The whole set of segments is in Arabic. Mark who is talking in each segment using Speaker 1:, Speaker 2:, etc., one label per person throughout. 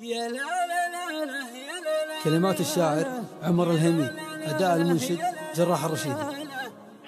Speaker 1: يا لا لا لا يا لا لا كلمات الشاعر عمر الهمي أداء المنشد جراح الرشيدي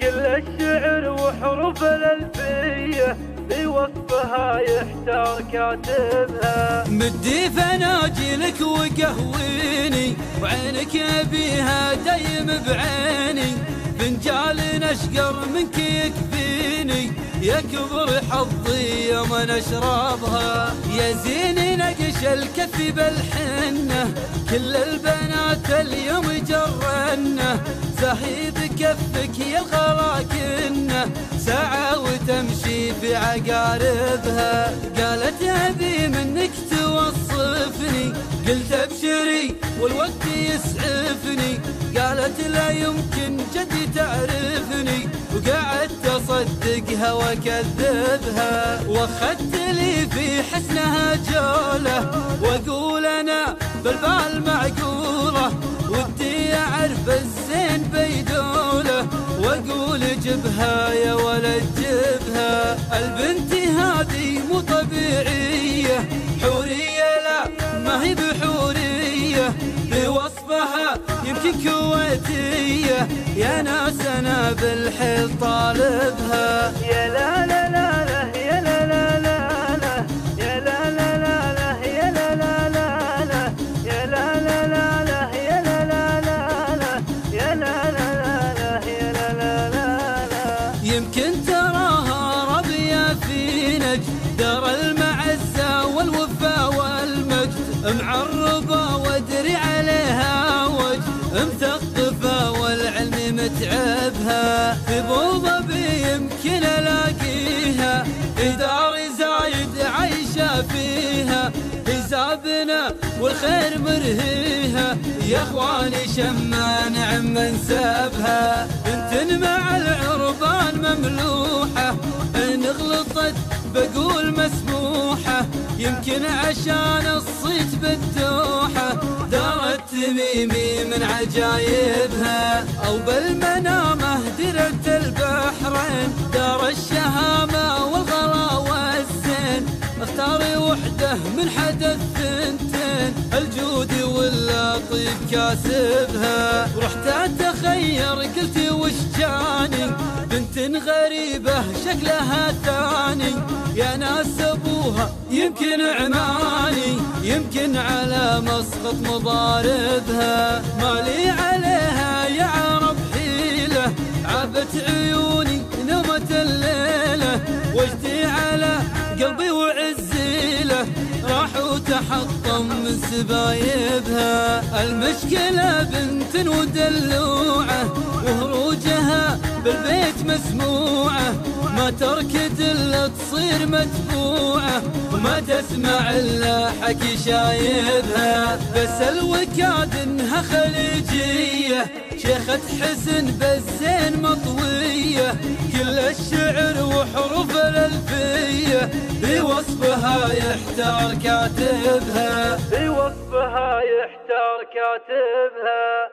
Speaker 2: كل الشعر وحروف الألفية بوصفها يحتار كاتبها
Speaker 1: مدي فناجلك وقهويني وعينك بيها دايم بعيني فنجال نشقر منك يكفيني يكبر حظي يوم نشربها يا زين نقش الكف بالحنة. كل البنات اليوم جرنه زهيد كفك يا الغراكنه ساعة وتمشي في عقاربها. قالت أبي منك توصفني. قلت أبشري والوقت يسعفني. قالت لا يمكن جدي تعرفني. وقعدت اصدقها واكذبها وأخذت لي في حسنها جوله وأقول أنا بالبال معقولة ودي أعرف الزين بيدوله وأقول جبها يا ولد جبها البنت هذه مو طبيعية. يا ناس أنا بالحيل طالبها.
Speaker 2: يا لا لا لا
Speaker 1: حسابنا والخير مرهيها. يا أخواني شمان عم نسابها بنت مع العربان مملوحة. ان غلطت بقول مسموحة. يمكن عشان الصيت بالدوحة. دارت تميمي من عجايبها. أو بالمنامة اختاري وحده من حدث ثنتين الجود واللطيف كاسبها. رحت أتخير قلت وش جاني؟ بنت غريبة شكلها ثاني. يا ناس أبوها يمكن عماني يمكن على مسقط مضاربها. مالي من سبايبها. المشكلة بنت ودلوعة وهروجها بالبيت مسموعة. ما تركد إلا تصير متبوعة وما تسمع إلا حكي شايبها بس الوكاد إنها خليجية شيخة حسن بالزين مطوية. كل الشعر وحروف الألفية بوصفها يحتار كاتبها.
Speaker 2: بوصفها يحتار كاتبها.